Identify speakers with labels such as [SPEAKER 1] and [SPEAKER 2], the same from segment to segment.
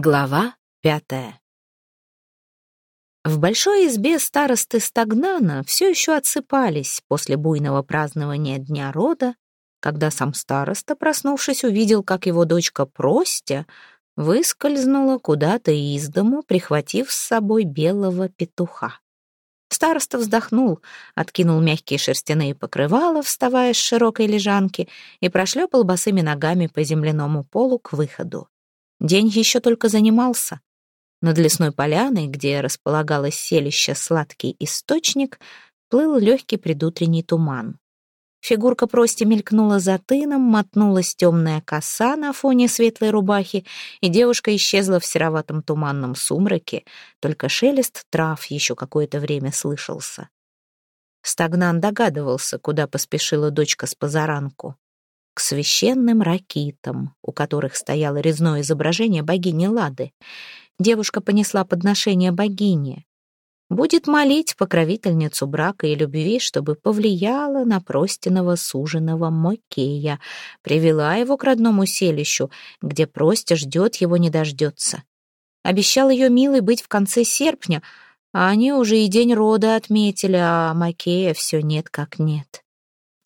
[SPEAKER 1] Глава пятая В большой избе старосты Стагнана все еще отсыпались после буйного празднования Дня рода, когда сам староста, проснувшись, увидел, как его дочка Простя выскользнула куда-то из дому, прихватив с собой белого петуха. Староста вздохнул, откинул мягкие шерстяные покрывала, вставая с широкой лежанки, и прошлепал босыми ногами по земляному полу к выходу. День еще только занимался. Над лесной поляной, где располагалось селище «Сладкий источник», плыл легкий предутренний туман. Фигурка прости мелькнула за тыном, мотнулась темная коса на фоне светлой рубахи, и девушка исчезла в сероватом туманном сумраке, только шелест трав еще какое-то время слышался. Стагнан догадывался, куда поспешила дочка с позаранку к священным ракитам, у которых стояло резное изображение богини Лады. Девушка понесла подношение богине. Будет молить покровительницу брака и любви, чтобы повлияла на простиного суженого Мокея, привела его к родному селищу, где Простя ждет его не дождется. Обещал ее милый быть в конце серпня, а они уже и день рода отметили, а Макея все нет как нет.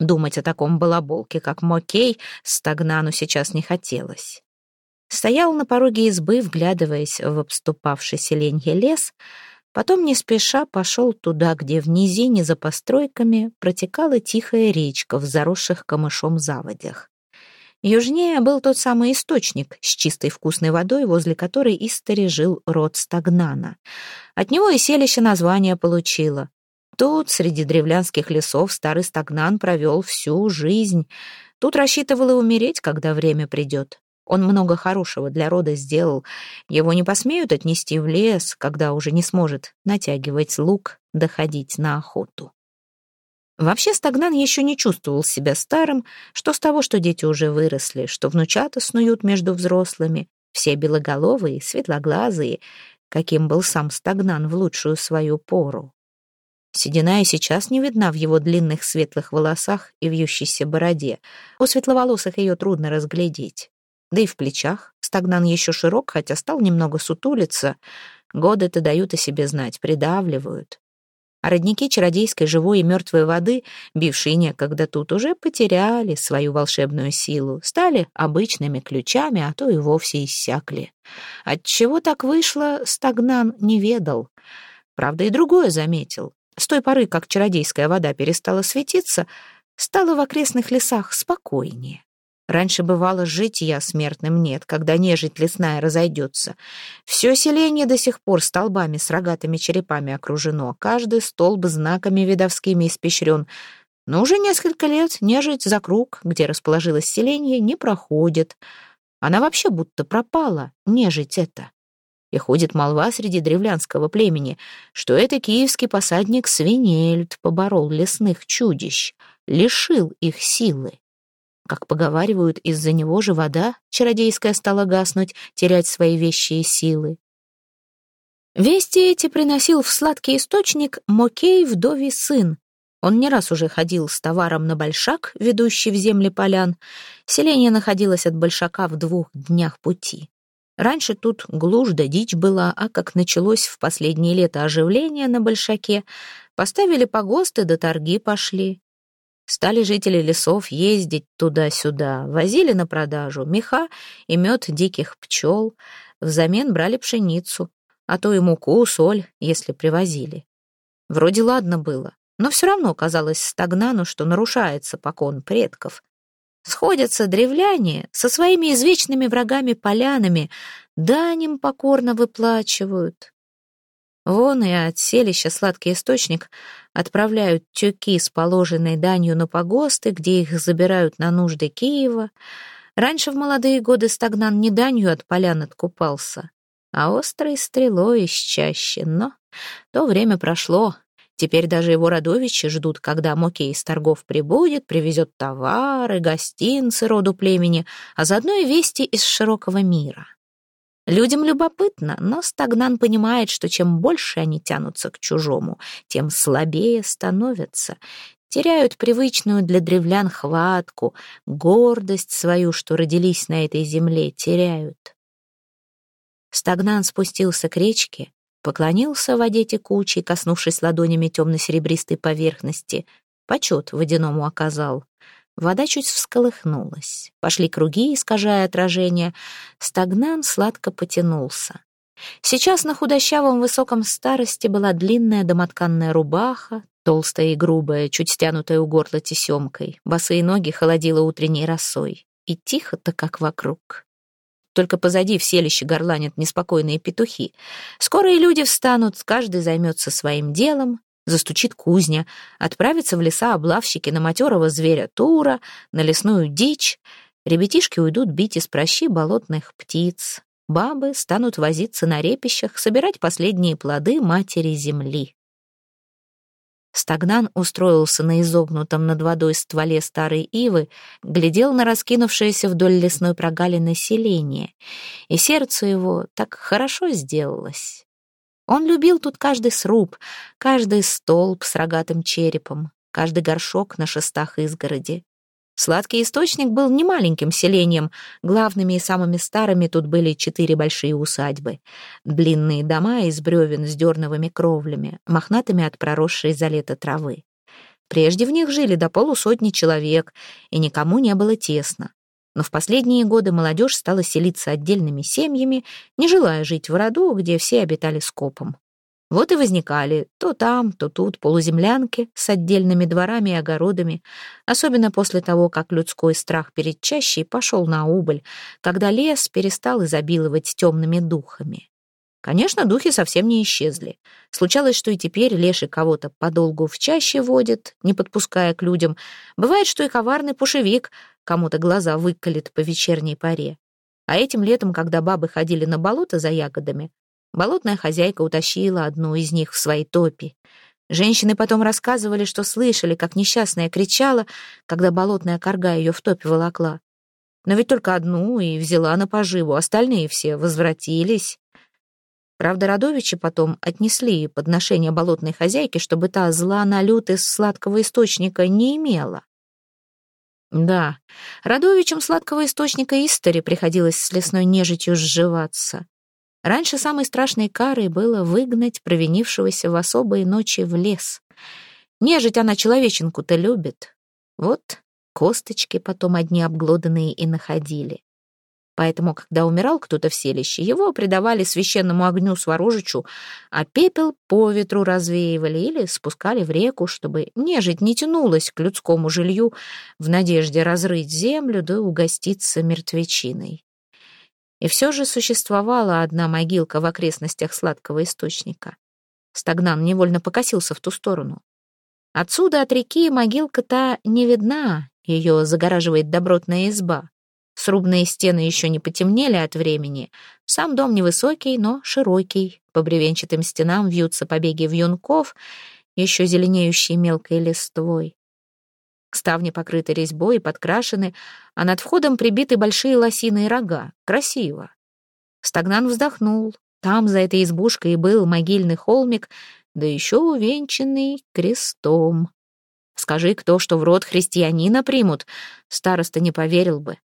[SPEAKER 1] Думать о таком балаболке, как Мокей, Стагнану сейчас не хотелось. Стоял на пороге избы, вглядываясь в обступавший селенье лес, потом не спеша пошел туда, где в низине за постройками протекала тихая речка в заросших камышом заводях. Южнее был тот самый источник с чистой вкусной водой, возле которой и сторожил род Стагнана. От него и селище название получило. Тут, среди древлянских лесов, старый стагнан провел всю жизнь. Тут рассчитывал и умереть, когда время придет. Он много хорошего для рода сделал. Его не посмеют отнести в лес, когда уже не сможет натягивать лук, доходить на охоту. Вообще Стагнан еще не чувствовал себя старым, что с того, что дети уже выросли, что внучата снуют между взрослыми, все белоголовые, светлоглазые, каким был сам Стагнан в лучшую свою пору. Седина и сейчас не видна в его длинных светлых волосах и вьющейся бороде. У светловолосых ее трудно разглядеть. Да и в плечах. Стагнан еще широк, хотя стал немного сутулиться. Годы-то дают о себе знать, придавливают. А родники чародейской живой и мертвой воды, бившие некогда тут, уже потеряли свою волшебную силу, стали обычными ключами, а то и вовсе иссякли. Отчего так вышло, Стагнан не ведал. Правда, и другое заметил. С той поры, как чародейская вода перестала светиться, стало в окрестных лесах спокойнее. Раньше бывало жить я смертным нет, когда нежить лесная разойдется. Все селение до сих пор столбами с рогатыми черепами окружено, каждый столб знаками видовскими испещрен. Но уже несколько лет нежить за круг, где расположилось селение, не проходит. Она вообще будто пропала, нежить эта. И ходит молва среди древлянского племени, что это киевский посадник Свинельд поборол лесных чудищ, лишил их силы. Как поговаривают, из-за него же вода чародейская стала гаснуть, терять свои вещи и силы. Вести эти приносил в сладкий источник Мокей вдовий сын. Он не раз уже ходил с товаром на Большак, ведущий в земли полян. Селение находилось от Большака в двух днях пути. Раньше тут глушь да дичь была, а как началось в последние лета оживление на Большаке, поставили погосты да торги пошли. Стали жители лесов ездить туда-сюда, возили на продажу меха и мед диких пчел, взамен брали пшеницу, а то и муку, соль, если привозили. Вроде ладно было, но все равно казалось стагнану, что нарушается покон предков. Сходятся древляне со своими извечными врагами-полянами, данем покорно выплачивают. Вон и от селища сладкий источник отправляют тюки с положенной данью на погосты, где их забирают на нужды Киева. Раньше в молодые годы стагнан не данью от полян откупался, а острой стрелой из чаще. Но то время прошло, Теперь даже его родовичи ждут, когда Мокей из торгов прибудет, привезет товары, гостинцы роду племени, а заодно и вести из широкого мира. Людям любопытно, но Стагнан понимает, что чем больше они тянутся к чужому, тем слабее становятся, теряют привычную для древлян хватку, гордость свою, что родились на этой земле, теряют. Стагнан спустился к речке, поклонился воде текучей, коснувшись ладонями темно-серебристой поверхности. Почет водяному оказал. Вода чуть всколыхнулась. Пошли круги, искажая отражение. Стагнан сладко потянулся. Сейчас на худощавом высоком старости была длинная домотканная рубаха, толстая и грубая, чуть стянутая у горла тесемкой. Босые ноги холодило утренней росой. И тихо-то, как вокруг. Только позади в селище горланят неспокойные петухи. Скоро и люди встанут, каждый займется своим делом, застучит кузня, отправятся в леса облавщики на матерого зверя тура, на лесную дичь. Ребятишки уйдут бить из прощи болотных птиц. Бабы станут возиться на репищах, собирать последние плоды матери земли. Стагнан устроился на изогнутом над водой стволе старой ивы, глядел на раскинувшееся вдоль лесной прогалины селение, и сердцу его так хорошо сделалось. Он любил тут каждый сруб, каждый столб с рогатым черепом, каждый горшок на шестах изгороди. Сладкий источник был немаленьким селением. Главными и самыми старыми тут были четыре большие усадьбы. Длинные дома из бревен с дерновыми кровлями, мохнатыми от проросшей за лето травы. Прежде в них жили до полусотни человек, и никому не было тесно. Но в последние годы молодежь стала селиться отдельными семьями, не желая жить в роду, где все обитали скопом. Вот и возникали то там, то тут полуземлянки с отдельными дворами и огородами, особенно после того, как людской страх перед чащей пошел на убыль, когда лес перестал изобиловать темными духами. Конечно, духи совсем не исчезли. Случалось, что и теперь леший кого-то подолгу в чаще водит, не подпуская к людям. Бывает, что и коварный пушевик кому-то глаза выколет по вечерней паре. А этим летом, когда бабы ходили на болото за ягодами, Болотная хозяйка утащила одну из них в свои топи. Женщины потом рассказывали, что слышали, как несчастная кричала, когда болотная корга ее в топе волокла. Но ведь только одну и взяла на поживу, остальные все возвратились. Правда, Радовичи потом отнесли подношение болотной хозяйке, чтобы та зла на лют из сладкого источника не имела. Да, Радовичам сладкого источника Истори приходилось с лесной нежитью сживаться. Раньше самой страшной карой было выгнать провинившегося в особые ночи в лес. Нежить она человеченку-то любит. Вот косточки потом одни обглоданные и находили. Поэтому, когда умирал кто-то в селище, его предавали священному огню сворожичу, а пепел по ветру развеивали или спускали в реку, чтобы нежить не тянулась к людскому жилью в надежде разрыть землю да угоститься мертвечиной. И все же существовала одна могилка в окрестностях сладкого источника. Стагнан невольно покосился в ту сторону. Отсюда от реки могилка та не видна, ее загораживает добротная изба. Срубные стены еще не потемнели от времени. Сам дом невысокий, но широкий. По бревенчатым стенам вьются побеги вьюнков, еще зеленеющие мелкой листвой. Ставни покрыты резьбой и подкрашены, а над входом прибиты большие лосиные рога. Красиво. Стагнан вздохнул. Там, за этой избушкой, был могильный холмик, да еще увенчанный крестом. Скажи кто, что в род христианина примут, староста не поверил бы.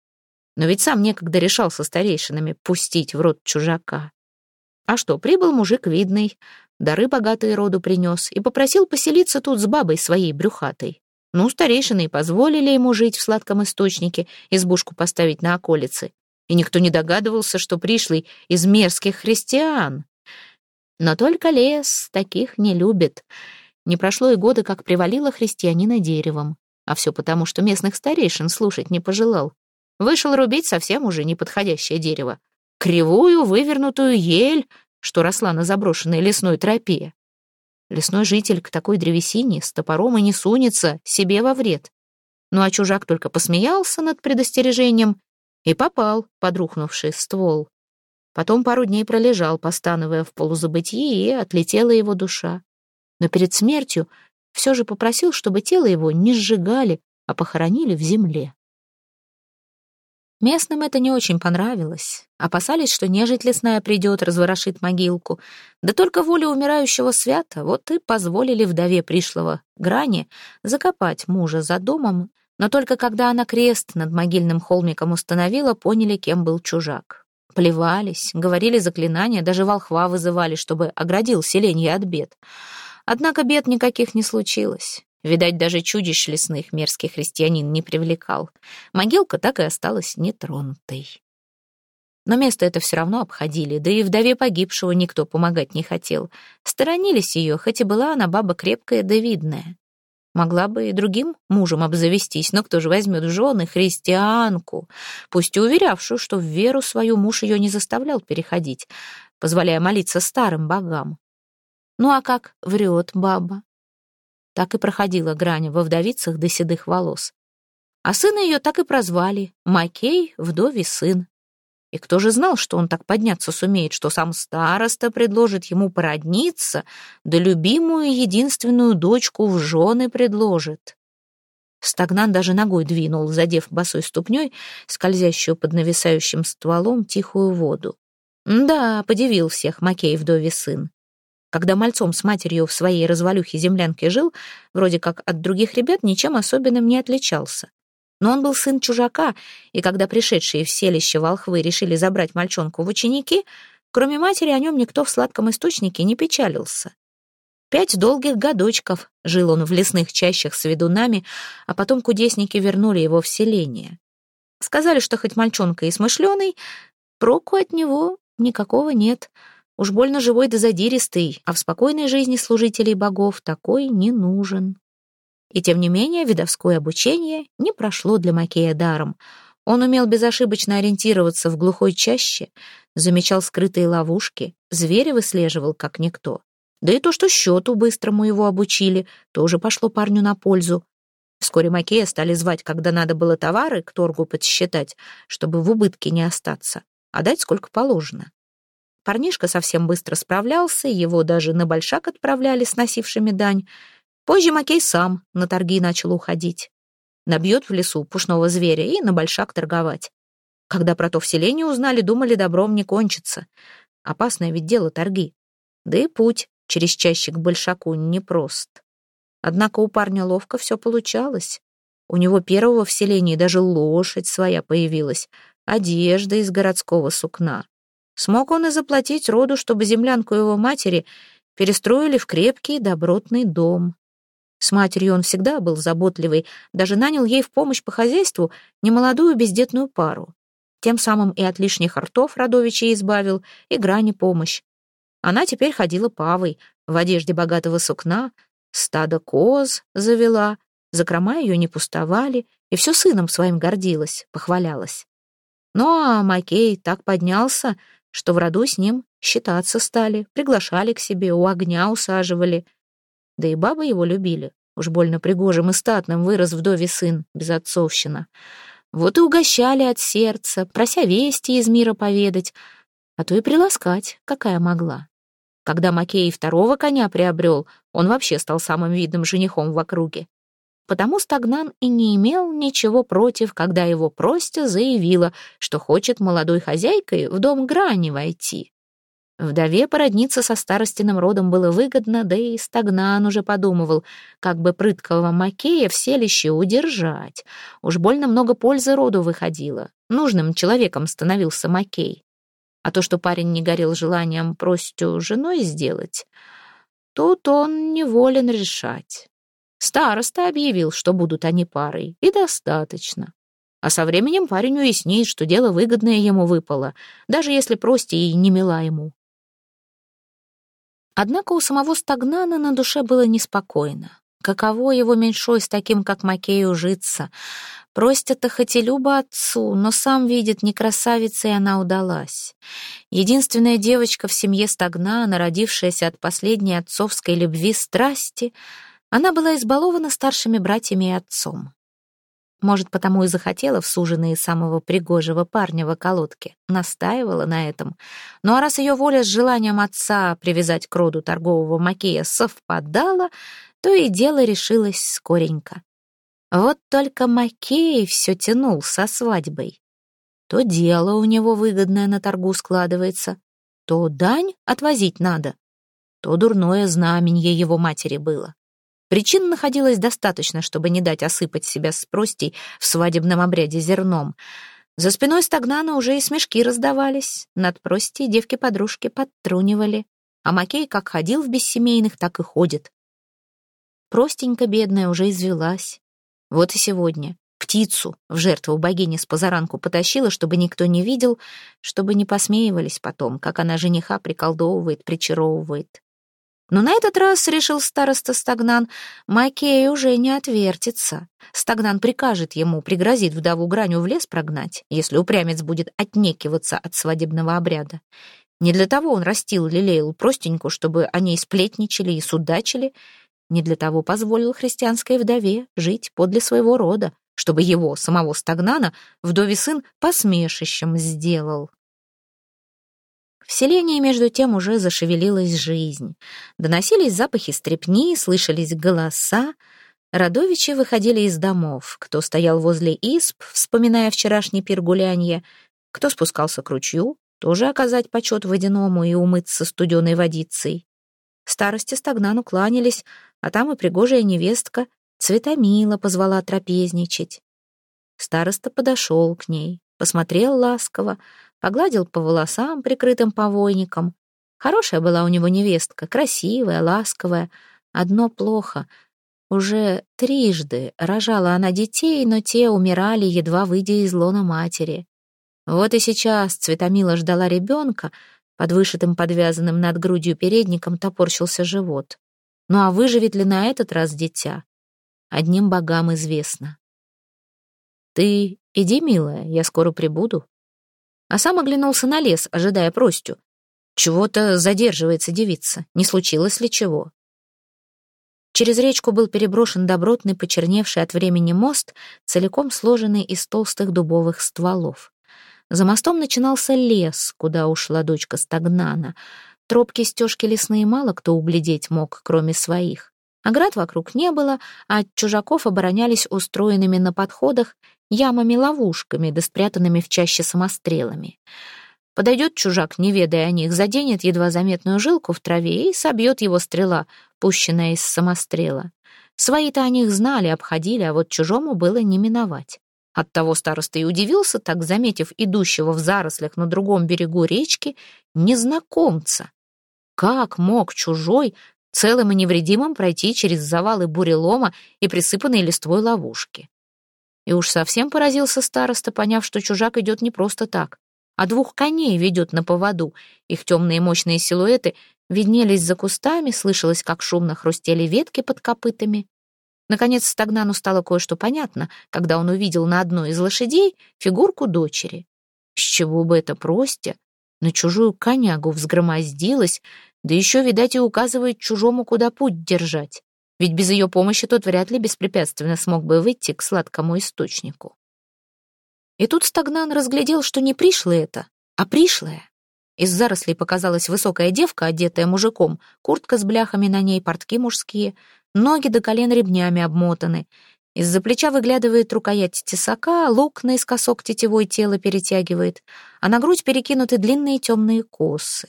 [SPEAKER 1] Но ведь сам некогда решал со старейшинами пустить в род чужака. А что, прибыл мужик видный, дары богатые роду принес и попросил поселиться тут с бабой своей брюхатой. Ну, старейшины и позволили ему жить в сладком источнике, избушку поставить на околице. И никто не догадывался, что пришлый из мерзких христиан. Но только лес таких не любит. Не прошло и года, как привалило христианина деревом. А все потому, что местных старейшин слушать не пожелал. Вышел рубить совсем уже неподходящее дерево. Кривую, вывернутую ель, что росла на заброшенной лесной тропе. Лесной житель к такой древесине с топором и не сунется, себе во вред. Ну а чужак только посмеялся над предостережением и попал под рухнувший ствол. Потом пару дней пролежал, постановая в полузабытии, и отлетела его душа. Но перед смертью все же попросил, чтобы тело его не сжигали, а похоронили в земле. Местным это не очень понравилось. Опасались, что нежить лесная придет, разворошит могилку. Да только воля умирающего свята, вот и позволили вдове пришлого Грани закопать мужа за домом, но только когда она крест над могильным холмиком установила, поняли, кем был чужак. Плевались, говорили заклинания, даже волхва вызывали, чтобы оградил селенье от бед. Однако бед никаких не случилось. Видать, даже чудищ лесных мерзкий христианин не привлекал. Могилка так и осталась нетронутой. Но место это все равно обходили, да и вдове погибшего никто помогать не хотел. Сторонились ее, хоть и была она баба крепкая да видная. Могла бы и другим мужем обзавестись, но кто же возьмет в жены христианку, пусть и уверявшую, что в веру свою муж ее не заставлял переходить, позволяя молиться старым богам. Ну а как врет баба? Так и проходила грань во вдовицах до седых волос. А сына ее так и прозвали — Макей, вдовий сын. И кто же знал, что он так подняться сумеет, что сам староста предложит ему породниться, да любимую единственную дочку в жены предложит? Стагнан даже ногой двинул, задев босой ступней, скользящую под нависающим стволом, тихую воду. Да, подивил всех Макей вдове сын. Когда мальцом с матерью в своей развалюхе землянке жил, вроде как от других ребят ничем особенным не отличался. Но он был сын чужака, и когда пришедшие в селище волхвы решили забрать мальчонку в ученики, кроме матери о нем никто в сладком источнике не печалился. Пять долгих годочков жил он в лесных чащах с ведунами, а потом кудесники вернули его в селение. Сказали, что хоть мальчонка и смышленый, проку от него никакого нет. Уж больно живой да задиристый, а в спокойной жизни служителей богов такой не нужен. И тем не менее видовское обучение не прошло для Макея даром. Он умел безошибочно ориентироваться в глухой чаще, замечал скрытые ловушки, зверя выслеживал как никто. Да и то, что счету быстрому его обучили, тоже пошло парню на пользу. Вскоре Макея стали звать, когда надо было товары к торгу подсчитать, чтобы в убытке не остаться, а дать сколько положено. Парнишка совсем быстро справлялся, его даже на большак отправляли с носившими дань — Позже Макей сам на торги начал уходить. Набьет в лесу пушного зверя и на большак торговать. Когда про то в селении узнали, думали, добром не кончится. Опасное ведь дело торги. Да и путь через чаще к большаку непрост. Однако у парня ловко все получалось. У него первого в селении даже лошадь своя появилась, одежда из городского сукна. Смог он и заплатить роду, чтобы землянку его матери перестроили в крепкий добротный дом. С матерью он всегда был заботливый, даже нанял ей в помощь по хозяйству немолодую бездетную пару. Тем самым и от лишних ртов родовичей избавил, и грани помощь. Она теперь ходила павой, в одежде богатого сукна, стадо коз завела, закрома ее не пустовали, и все сыном своим гордилась, похвалялась. Ну а Макей так поднялся, что в роду с ним считаться стали, приглашали к себе, у огня усаживали. Да и бабы его любили. Уж больно пригожим и статным вырос вдове сын, безотцовщина. Вот и угощали от сердца, прося вести из мира поведать, а то и приласкать, какая могла. Когда Макей второго коня приобрел, он вообще стал самым видным женихом в округе. Потому Стагнан и не имел ничего против, когда его Простя заявила, что хочет молодой хозяйкой в дом Грани войти. Вдове породниться со старостиным родом было выгодно, да и Стагнан уже подумывал, как бы прыткого Макея в селище удержать. Уж больно много пользы роду выходило. Нужным человеком становился Макей. А то, что парень не горел желанием Простю женой сделать, тут он неволен решать. Староста объявил, что будут они парой, и достаточно. А со временем парень уяснит, что дело выгодное ему выпало, даже если Прости и не мила ему. Однако у самого Стагнана на душе было неспокойно. Каково его меньшой с таким, как Макей, ужиться? Простят-то хоть и Люба отцу, но сам видит, не красавица, и она удалась. Единственная девочка в семье Стагнана, родившаяся от последней отцовской любви страсти, она была избалована старшими братьями и отцом. Может, потому и захотела в суженые самого пригожего парня в околотке. Настаивала на этом. Ну а раз ее воля с желанием отца привязать к роду торгового макея совпадала, то и дело решилось скоренько. Вот только Макей все тянул со свадьбой. То дело у него выгодное на торгу складывается, то дань отвозить надо, то дурное знаменье его матери было. Причин находилось достаточно, чтобы не дать осыпать себя с простей в свадебном обряде зерном. За спиной стагнана уже и смешки раздавались, над прости девки-подружки подтрунивали, а Макей как ходил в бессемейных, так и ходит. Простенько бедная уже извелась. Вот и сегодня птицу в жертву богини с позаранку потащила, чтобы никто не видел, чтобы не посмеивались потом, как она жениха приколдовывает, причаровывает. Но на этот раз, решил староста Стагнан, Макей уже не отвертится. Стагнан прикажет ему, пригрозит вдову граню в лес прогнать, если упрямец будет отнекиваться от свадебного обряда. Не для того он растил лелеял простеньку, чтобы они сплетничали и судачили, не для того позволил христианской вдове жить подле своего рода, чтобы его, самого Стагнана, вдове сын посмешищем сделал. В селении, между тем, уже зашевелилась жизнь. Доносились запахи стрепни, слышались голоса. Родовичи выходили из домов. Кто стоял возле исп, вспоминая вчерашний пир гулянья, кто спускался к ручью, тоже оказать почет водяному и умыться студеной водицей. Старости стагнану кланялись, а там и пригожая невестка Цветомила позвала трапезничать. Староста подошел к ней, посмотрел ласково, погладил по волосам, прикрытым повойником. Хорошая была у него невестка, красивая, ласковая. Одно плохо. Уже трижды рожала она детей, но те умирали, едва выйдя из лона матери. Вот и сейчас Цветомила ждала ребенка, под вышитым подвязанным над грудью передником топорщился живот. Ну а выживет ли на этот раз дитя? Одним богам известно. «Ты иди, милая, я скоро прибуду», а сам оглянулся на лес, ожидая Простю. Чего-то задерживается девица, не случилось ли чего? Через речку был переброшен добротный, почерневший от времени мост, целиком сложенный из толстых дубовых стволов. За мостом начинался лес, куда ушла дочка Стагнана. Тропки стежки лесные мало кто углядеть мог, кроме своих. Оград вокруг не было, а от чужаков оборонялись устроенными на подходах ямами-ловушками, да спрятанными в чаще самострелами. Подойдет чужак, не ведая о них, заденет едва заметную жилку в траве и собьет его стрела, пущенная из самострела. Свои-то о них знали, обходили, а вот чужому было не миновать. Оттого староста и удивился, так заметив идущего в зарослях на другом берегу речки незнакомца. Как мог чужой целым и невредимым пройти через завалы бурелома и присыпанные листвой ловушки? И уж совсем поразился староста, поняв, что чужак идет не просто так, а двух коней ведет на поводу. Их темные мощные силуэты виднелись за кустами, слышалось, как шумно хрустели ветки под копытами. Наконец Стагнану стало кое-что понятно, когда он увидел на одной из лошадей фигурку дочери. С чего бы это простя? На чужую конягу взгромоздилась, да еще, видать, и указывает чужому, куда путь держать ведь без ее помощи тот вряд ли беспрепятственно смог бы выйти к сладкому источнику. И тут Стагнан разглядел, что не пришло это, а пришлое. Из зарослей показалась высокая девка, одетая мужиком, куртка с бляхами на ней, портки мужские, ноги до колен ремнями обмотаны. Из-за плеча выглядывает рукоять тесака, лук наискосок тетевой тело перетягивает, а на грудь перекинуты длинные темные косы.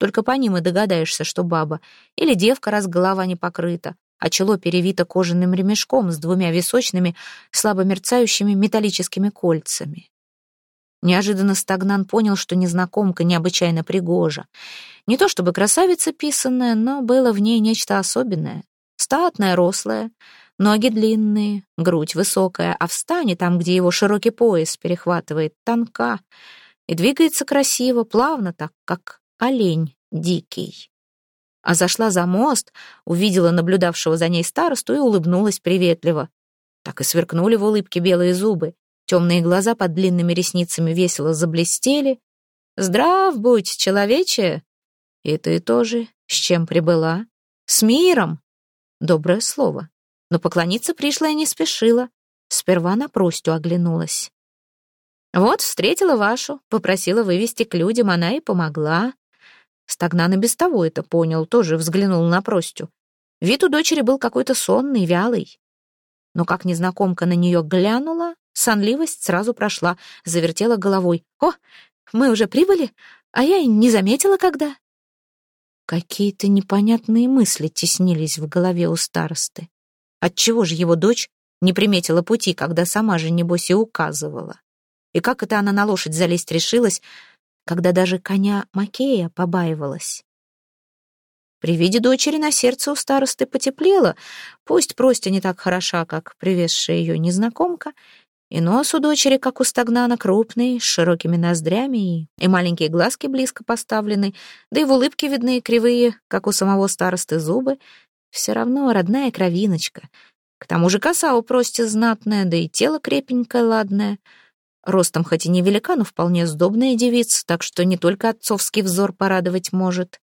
[SPEAKER 1] Только по ним и догадаешься, что баба, или девка, раз голова не покрыта, а чело перевито кожаным ремешком с двумя височными, слабо мерцающими металлическими кольцами. Неожиданно Стагнан понял, что незнакомка необычайно пригожа. Не то чтобы красавица писанная, но было в ней нечто особенное. Статная, рослая, ноги длинные, грудь высокая, а в стане, там, где его широкий пояс перехватывает, тонка, и двигается красиво, плавно так, как олень дикий а зашла за мост, увидела наблюдавшего за ней старосту и улыбнулась приветливо. Так и сверкнули в улыбке белые зубы, темные глаза под длинными ресницами весело заблестели. «Здрав будь, человече!» «И ты тоже, с чем прибыла?» «С миром!» Доброе слово. Но поклониться пришла и не спешила. Сперва на простю оглянулась. «Вот, встретила вашу, попросила вывести к людям, она и помогла. Стагнан и без того это понял, тоже взглянул на Простю. Вид у дочери был какой-то сонный, вялый. Но как незнакомка на нее глянула, сонливость сразу прошла, завертела головой. «О, мы уже прибыли, а я и не заметила, когда». Какие-то непонятные мысли теснились в голове у старосты. Отчего же его дочь не приметила пути, когда сама же, небось, и указывала? И как это она на лошадь залезть решилась, когда даже коня Макея побаивалась? При виде дочери на сердце у старосты потеплело, пусть Простя не так хороша, как привезшая ее незнакомка, и нос у дочери, как у стагнана, крупный, с широкими ноздрями, и, и маленькие глазки близко поставлены, да и в улыбке видны кривые, как у самого старосты, зубы. Все равно родная кровиночка. К тому же коса у Прости знатная, да и тело крепенькое, ладное. Ростом хоть и невелика, но вполне сдобная девица, так что не только отцовский взор порадовать может.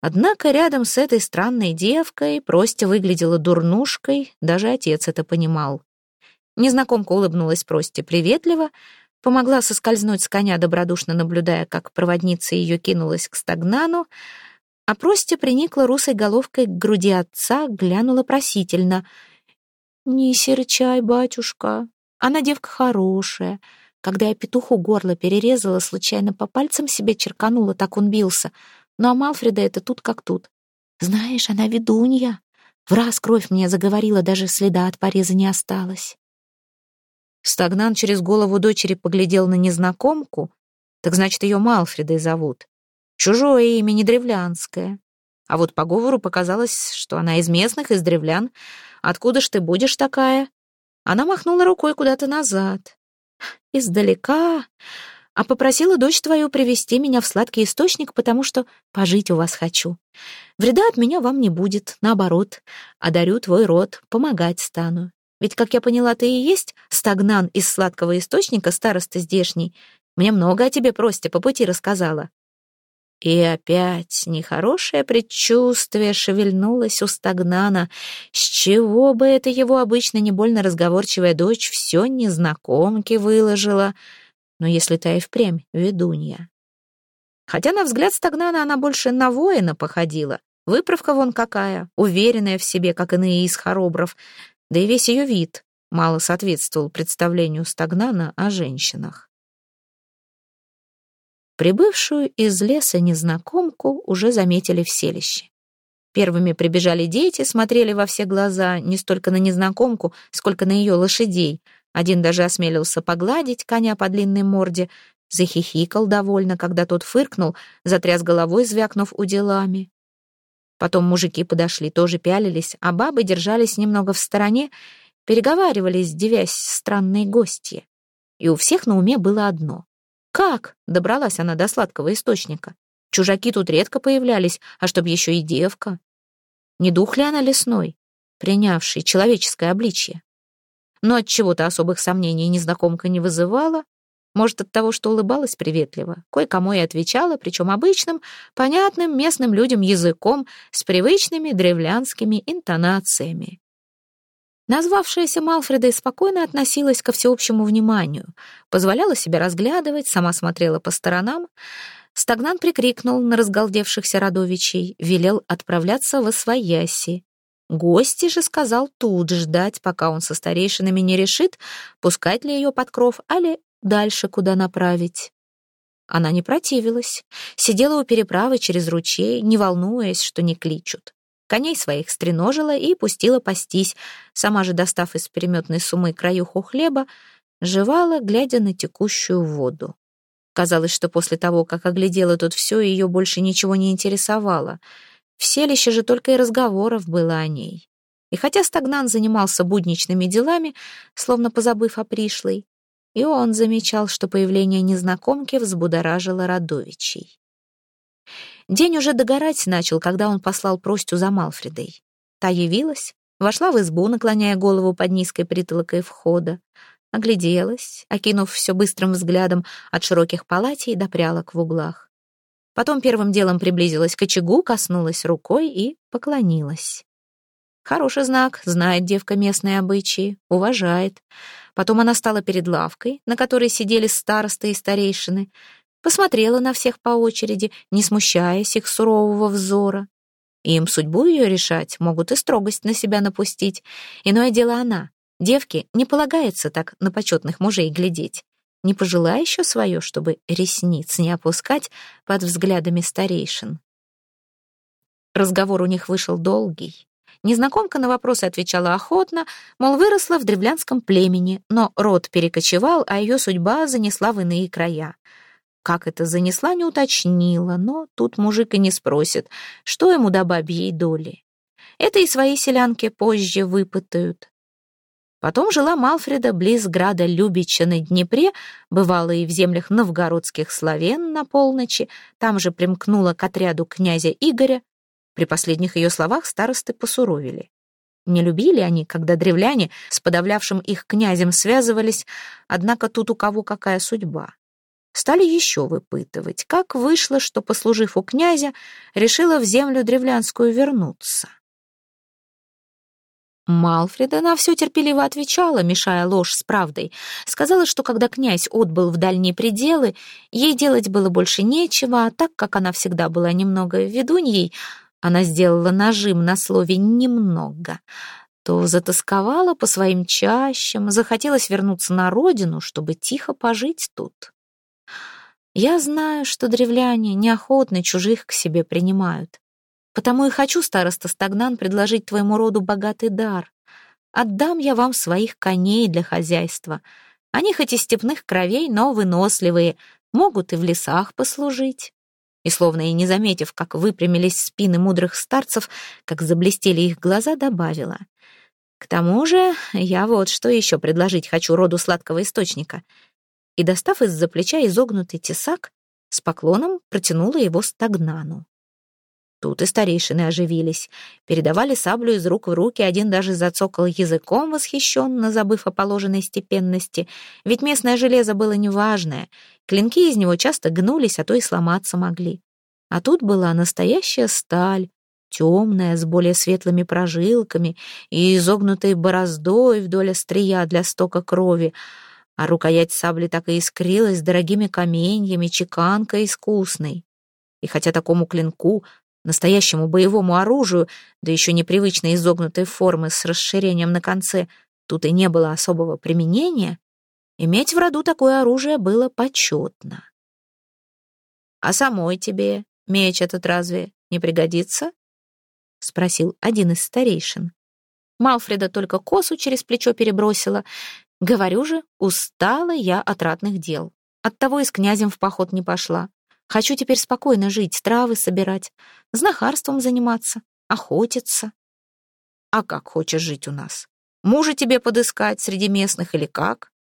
[SPEAKER 1] Однако рядом с этой странной девкой Простя выглядела дурнушкой, даже отец это понимал. Незнакомка улыбнулась Просте приветливо, помогла соскользнуть с коня, добродушно наблюдая, как проводница ее кинулась к стагнану, а Простя приникла русой головкой к груди отца, глянула просительно. «Не серчай, батюшка, она девка хорошая. Когда я петуху горло перерезала, случайно по пальцам себе черканула, так он бился. Ну а Малфреда это тут как тут. Знаешь, она ведунья. В раз кровь мне заговорила, даже следа от пореза не осталось. Стагнан через голову дочери поглядел на незнакомку. Так значит, ее Малфредой зовут. Чужое имя, не древлянское. А вот по говору показалось, что она из местных, из древлян. Откуда ж ты будешь такая? Она махнула рукой куда-то назад. Издалека. А попросила дочь твою привести меня в сладкий источник, потому что пожить у вас хочу. Вреда от меня вам не будет, наоборот. Одарю твой род, помогать стану. Ведь, как я поняла, ты и есть стагнан из сладкого источника, староста здешний. Мне много о тебе, Простя, по пути рассказала». И опять нехорошее предчувствие шевельнулось у стагнана. С чего бы это его обычно не больно разговорчивая дочь все незнакомке выложила? Но если та и впрямь ведунья. Хотя на взгляд стагнана она больше на воина походила. Выправка вон какая, уверенная в себе, как иные из хоробров да и весь ее вид мало соответствовал представлению Стагнана о женщинах. Прибывшую из леса незнакомку уже заметили в селище. Первыми прибежали дети, смотрели во все глаза не столько на незнакомку, сколько на ее лошадей. Один даже осмелился погладить коня по длинной морде, захихикал довольно, когда тот фыркнул, затряс головой, звякнув уделами. Потом мужики подошли, тоже пялились, а бабы держались немного в стороне, переговаривались, девясь странные гости. И у всех на уме было одно. Как добралась она до сладкого источника? Чужаки тут редко появлялись, а чтоб еще и девка. Не дух ли она лесной, принявший человеческое обличье? Но от чего то особых сомнений незнакомка не вызывала, может, от того, что улыбалась приветливо, кое-кому и отвечала, причем обычным, понятным местным людям языком с привычными древлянскими интонациями. Назвавшаяся Малфредой спокойно относилась ко всеобщему вниманию, позволяла себя разглядывать, сама смотрела по сторонам. Стагнан прикрикнул на разгалдевшихся родовичей, велел отправляться во свояси. Гости же сказал тут ждать, пока он со старейшинами не решит, пускать ли ее под кров, али дальше куда направить. Она не противилась, сидела у переправы через ручей, не волнуясь, что не кличут. Коней своих стреножила и пустила пастись, сама же, достав из переметной сумы краюху хлеба, жевала, глядя на текущую воду. Казалось, что после того, как оглядела тут все, ее больше ничего не интересовало. В селище же только и разговоров было о ней. И хотя Стагнан занимался будничными делами, словно позабыв о пришлой, и он замечал, что появление незнакомки взбудоражило Радовичей. День уже догорать начал, когда он послал Простю за Малфредой. Та явилась, вошла в избу, наклоняя голову под низкой притолокой входа, огляделась, окинув все быстрым взглядом от широких палатей до прялок в углах. Потом первым делом приблизилась к очагу, коснулась рукой и поклонилась. Хороший знак, знает девка местные обычаи, уважает. Потом она стала перед лавкой, на которой сидели старосты и старейшины, посмотрела на всех по очереди, не смущаясь их сурового взора. Им судьбу ее решать, могут и строгость на себя напустить. Иное дело она. Девке не полагается так на почетных мужей глядеть. Не пожелай еще свое, чтобы ресниц не опускать под взглядами старейшин. Разговор у них вышел долгий. Незнакомка на вопросы отвечала охотно, мол, выросла в древлянском племени, но род перекочевал, а ее судьба занесла в иные края. Как это занесла, не уточнила, но тут мужик и не спросит, что ему до бабьей доли. Это и свои селянки позже выпытают. Потом жила Малфреда близ града Любича на Днепре, бывала и в землях новгородских славян на полночи, там же примкнула к отряду князя Игоря. При последних ее словах старосты посуровили. Не любили они, когда древляне с подавлявшим их князем связывались, однако тут у кого какая судьба. Стали еще выпытывать, как вышло, что, послужив у князя, решила в землю древлянскую вернуться. Малфреда на все терпеливо отвечала, мешая ложь с правдой. Сказала, что когда князь отбыл в дальние пределы, ей делать было больше нечего, а так как она всегда была немного ведуньей, она сделала нажим на слове «немного», то затасковала по своим чащам, захотелось вернуться на родину, чтобы тихо пожить тут. Я знаю, что древляне неохотно чужих к себе принимают. Потому и хочу, староста Стагнан, предложить твоему роду богатый дар. Отдам я вам своих коней для хозяйства. Они хоть и степных кровей, но выносливые, могут и в лесах послужить». И, словно и не заметив, как выпрямились спины мудрых старцев, как заблестели их глаза, добавила. «К тому же я вот что еще предложить хочу роду сладкого источника». И, достав из-за плеча изогнутый тесак, с поклоном протянула его стагнану. Тут и старейшины оживились, передавали саблю из рук в руки, один даже зацокал языком восхищенно, забыв о положенной степенности, ведь местное железо было неважное, клинки из него часто гнулись, а то и сломаться могли. А тут была настоящая сталь, темная, с более светлыми прожилками и изогнутой бороздой вдоль острия для стока крови, а рукоять сабли так и искрилась дорогими каменьями, чеканкой искусной. И хотя такому клинку Настоящему боевому оружию, да еще непривычно изогнутой формы с расширением на конце, тут и не было особого применения, иметь в роду такое оружие было почетно. «А самой тебе меч этот разве не пригодится?» — спросил один из старейшин. Малфреда только косу через плечо перебросила. Говорю же, устала я от ратных дел. Оттого и с князем в поход не пошла. Хочу теперь спокойно жить, травы собирать, знахарством заниматься, охотиться. А как хочешь жить у нас? Мужа тебе подыскать среди местных или как?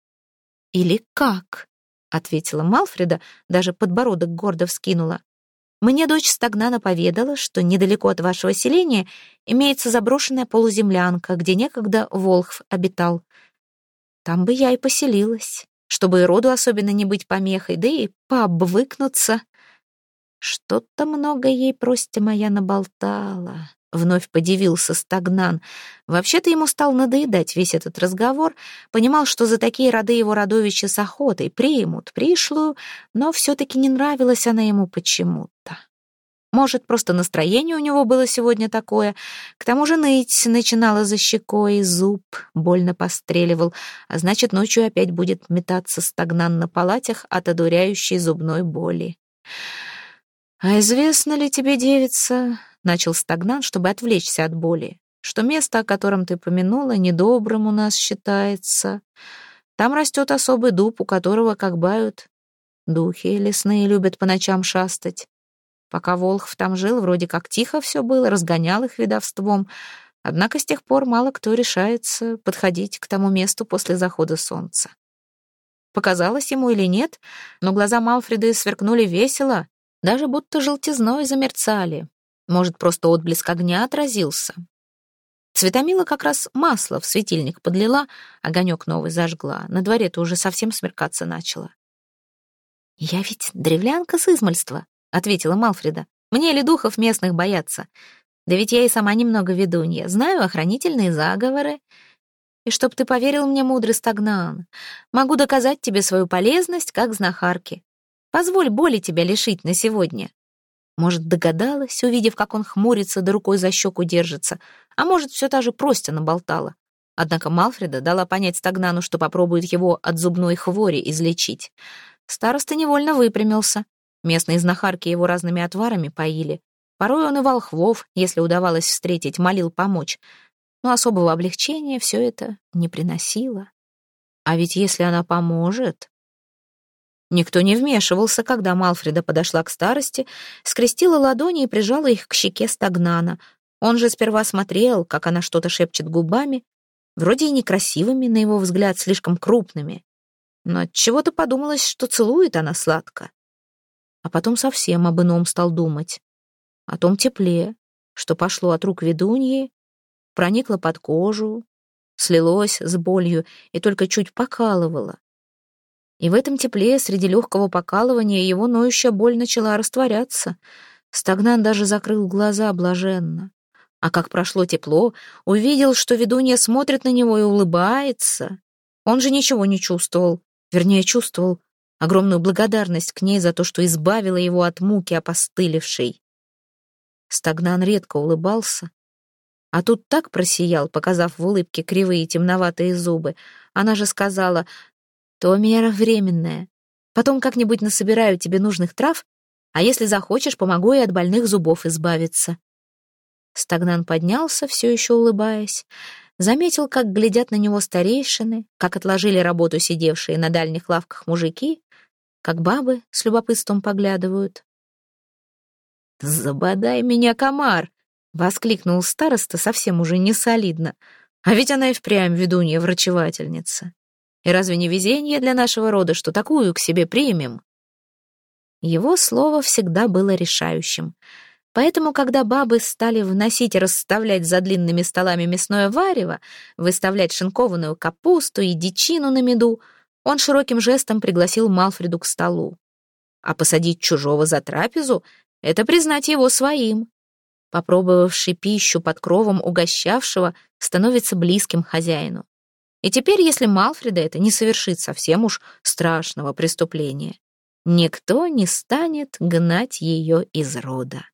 [SPEAKER 1] Или как? Ответила Малфреда, даже подбородок гордо вскинула. Мне дочь Стагнана поведала, что недалеко от вашего селения имеется заброшенная полуземлянка, где некогда Волхв обитал. Там бы я и поселилась, чтобы и роду особенно не быть помехой, да и пообвыкнуться. Что-то много ей простя моя наболтала. Вновь подивился Стагнан. Вообще-то ему стал надоедать весь этот разговор. Понимал, что за такие роды его родовичи с охотой примут пришлую, но все-таки не нравилась она ему почему-то. Может, просто настроение у него было сегодня такое. К тому же ныть начинала за щекой, зуб больно постреливал, а значит, ночью опять будет метаться стагнан на палатях от одуряющей зубной боли. «А известно ли тебе, девица, — начал стагнан, чтобы отвлечься от боли, — что место, о котором ты помянула, недобрым у нас считается. Там растет особый дуб, у которого, как бают, духи лесные любят по ночам шастать. Пока Волхв там жил, вроде как тихо все было, разгонял их видовством, однако с тех пор мало кто решается подходить к тому месту после захода солнца. Показалось ему или нет, но глаза Малфреды сверкнули весело, даже будто желтизной замерцали. Может, просто отблеск огня отразился. Цветомила как раз масло в светильник подлила, огонек новый зажгла. На дворе-то уже совсем смеркаться начало. «Я ведь древлянка с измальства», — ответила Малфреда. «Мне ли духов местных бояться? Да ведь я и сама немного ведунья, знаю охранительные заговоры. И чтоб ты поверил мне, мудрый стагнан, могу доказать тебе свою полезность как знахарки. Позволь боли тебя лишить на сегодня. Может, догадалась, увидев, как он хмурится, да рукой за щеку держится, а может, все та же Простя наболтала. Однако Малфреда дала понять Стагнану, что попробует его от зубной хвори излечить. Староста невольно выпрямился. Местные знахарки его разными отварами поили. Порой он и волхвов, если удавалось встретить, молил помочь. Но особого облегчения все это не приносило. А ведь если она поможет... Никто не вмешивался, когда Малфреда подошла к старости, скрестила ладони и прижала их к щеке стагнана. Он же сперва смотрел, как она что-то шепчет губами, вроде и некрасивыми, на его взгляд, слишком крупными. Но от чего-то подумалось, что целует она сладко. А потом совсем об ином стал думать. О том тепле, что пошло от рук ведуньи, проникло под кожу, слилось с болью и только чуть покалывало. И в этом тепле, среди легкого покалывания, его ноющая боль начала растворяться. Стагнан даже закрыл глаза блаженно. А как прошло тепло, увидел, что ведунья смотрит на него и улыбается. Он же ничего не чувствовал, вернее, чувствовал огромную благодарность к ней за то, что избавила его от муки опостылевшей. Стагнан редко улыбался, а тут так просиял, показав в улыбке кривые темноватые зубы. Она же сказала, «То мера временная. Потом как-нибудь насобираю тебе нужных трав, а если захочешь, помогу и от больных зубов избавиться». Стагнан поднялся, все еще улыбаясь. Заметил, как глядят на него старейшины, как отложили работу сидевшие на дальних лавках мужики, как бабы с любопытством поглядывают. «Забодай меня, комар!» — воскликнул староста совсем уже не солидно. «А ведь она и впрямь ведунья-врачевательница. И разве не везение для нашего рода, что такую к себе примем?» Его слово всегда было решающим. Поэтому, когда бабы стали вносить и расставлять за длинными столами мясное варево, выставлять шинкованную капусту и дичину на меду, он широким жестом пригласил Малфреду к столу. А посадить чужого за трапезу это признать его своим. Попробовавший пищу под кровом угощавшего становится близким хозяину. И теперь, если Малфреда это не совершит совсем уж страшного преступления, никто не станет гнать ее из рода.